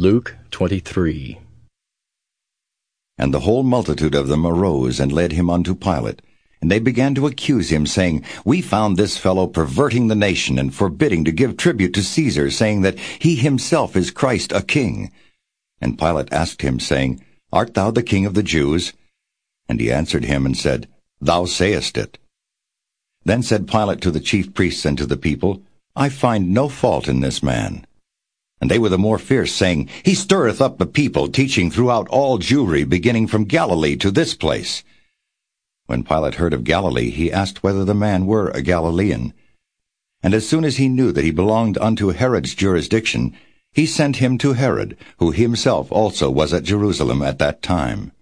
Luke 23 And the whole multitude of them arose and led him unto Pilate. And they began to accuse him, saying, We found this fellow perverting the nation and forbidding to give tribute to Caesar, saying that he himself is Christ a king. And Pilate asked him, saying, Art thou the king of the Jews? And he answered him and said, Thou sayest it. Then said Pilate to the chief priests and to the people, I find no fault in this man. And they were the more fierce, saying, He stirreth up the people, teaching throughout all Jewry, beginning from Galilee to this place. When Pilate heard of Galilee, he asked whether the man were a Galilean. And as soon as he knew that he belonged unto Herod's jurisdiction, he sent him to Herod, who himself also was at Jerusalem at that time.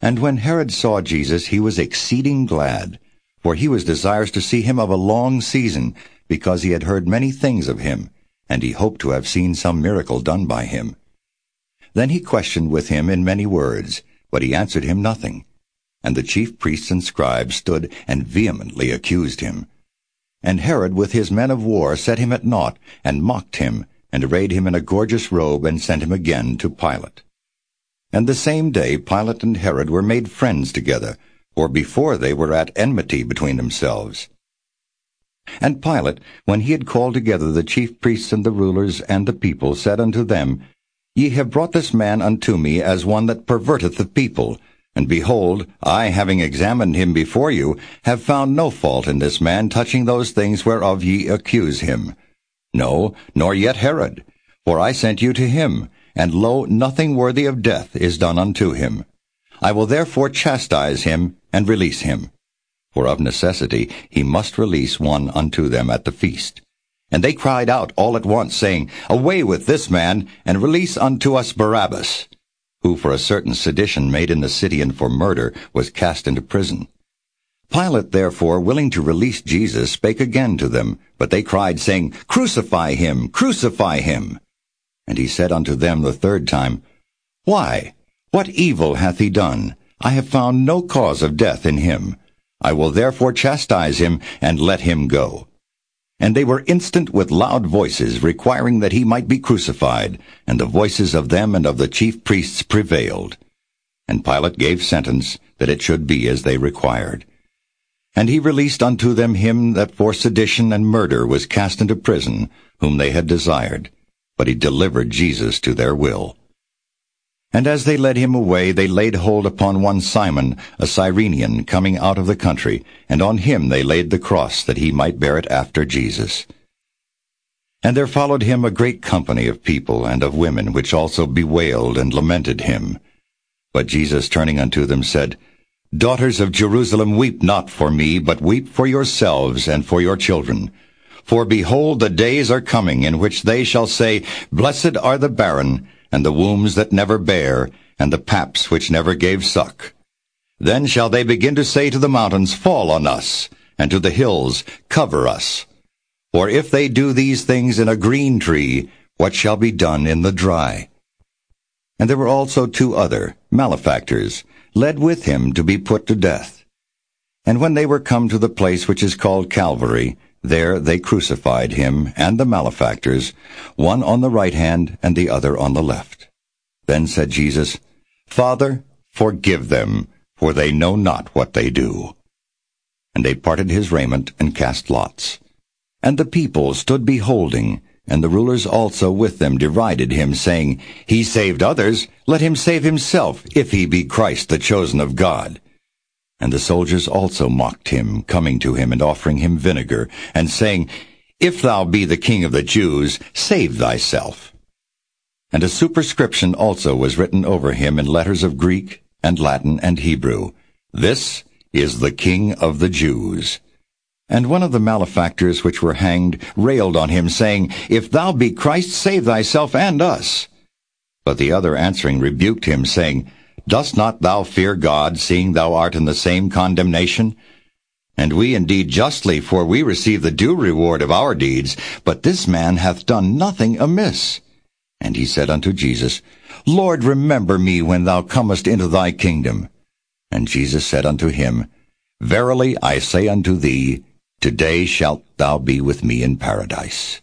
And when Herod saw Jesus, he was exceeding glad, for he was desirous to see him of a long season, because he had heard many things of him and he hoped to have seen some miracle done by him. Then he questioned with him in many words, but he answered him nothing. And the chief priests and scribes stood and vehemently accused him. And Herod with his men of war set him at naught, and mocked him, and arrayed him in a gorgeous robe, and sent him again to Pilate. And the same day Pilate and Herod were made friends together, for before they were at enmity between themselves. And Pilate, when he had called together the chief priests and the rulers and the people, said unto them, Ye have brought this man unto me as one that perverteth the people. And behold, I, having examined him before you, have found no fault in this man touching those things whereof ye accuse him. No, nor yet Herod. For I sent you to him, and lo, nothing worthy of death is done unto him. I will therefore chastise him, and release him for of necessity he must release one unto them at the feast. And they cried out all at once, saying, Away with this man, and release unto us Barabbas, who for a certain sedition made in the city and for murder was cast into prison. Pilate therefore, willing to release Jesus, spake again to them, but they cried, saying, Crucify him, crucify him. And he said unto them the third time, Why? What evil hath he done? I have found no cause of death in him. I will therefore chastise him, and let him go. And they were instant with loud voices, requiring that he might be crucified, and the voices of them and of the chief priests prevailed. And Pilate gave sentence that it should be as they required. And he released unto them him that for sedition and murder was cast into prison, whom they had desired. But he delivered Jesus to their will. And as they led him away, they laid hold upon one Simon, a Cyrenian, coming out of the country, and on him they laid the cross, that he might bear it after Jesus. And there followed him a great company of people and of women, which also bewailed and lamented him. But Jesus, turning unto them, said, Daughters of Jerusalem, weep not for me, but weep for yourselves and for your children. For behold, the days are coming, in which they shall say, Blessed are the barren, and the wombs that never bare, and the paps which never gave suck. Then shall they begin to say to the mountains, Fall on us, and to the hills, Cover us. For if they do these things in a green tree, what shall be done in the dry? And there were also two other, malefactors, led with him to be put to death. And when they were come to the place which is called Calvary, there they crucified him and the malefactors, one on the right hand and the other on the left. Then said Jesus, Father, forgive them, for they know not what they do. And they parted his raiment and cast lots. And the people stood beholding, and the rulers also with them derided him, saying, He saved others, let him save himself, if he be Christ the chosen of God. And the soldiers also mocked him, coming to him and offering him vinegar, and saying, If thou be the king of the Jews, save thyself. And a superscription also was written over him in letters of Greek and Latin and Hebrew. This is the King of the Jews. And one of the malefactors which were hanged railed on him, saying, If thou be Christ, save thyself and us. But the other answering rebuked him, saying, Dost not thou fear God, seeing thou art in the same condemnation? And we indeed justly, for we receive the due reward of our deeds, but this man hath done nothing amiss. And he said unto Jesus, Lord, remember me when thou comest into thy kingdom. And Jesus said unto him, Verily I say unto thee, Today shalt thou be with me in paradise.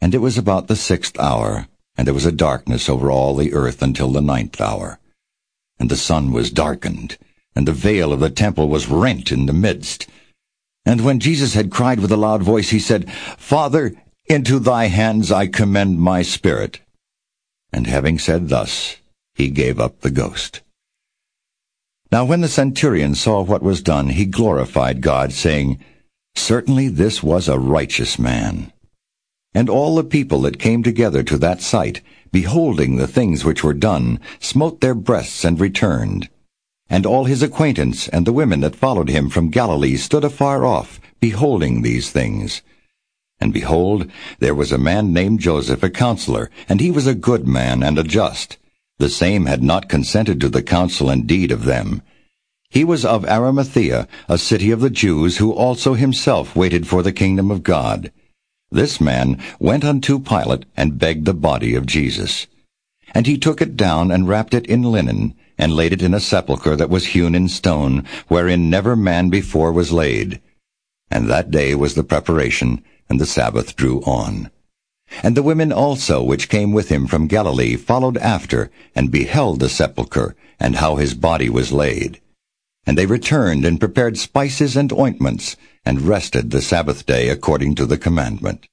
And it was about the sixth hour, and there was a darkness over all the earth until the ninth hour. And the sun was darkened, and the veil of the temple was rent in the midst. And when Jesus had cried with a loud voice, he said, Father, into thy hands I commend my spirit. And having said thus, he gave up the ghost. Now when the centurion saw what was done, he glorified God, saying, Certainly this was a righteous man. And all the people that came together to that sight, beholding the things which were done, smote their breasts and returned. And all his acquaintance and the women that followed him from Galilee stood afar off, beholding these things. And behold, there was a man named Joseph, a counselor, and he was a good man and a just. The same had not consented to the counsel and deed of them. He was of Arimathea, a city of the Jews, who also himself waited for the kingdom of God. This man went unto Pilate and begged the body of Jesus. And he took it down and wrapped it in linen, and laid it in a sepulchre that was hewn in stone, wherein never man before was laid. And that day was the preparation, and the Sabbath drew on. And the women also which came with him from Galilee followed after, and beheld the sepulchre, and how his body was laid. And they returned and prepared spices and ointments, and rested the Sabbath day according to the commandment.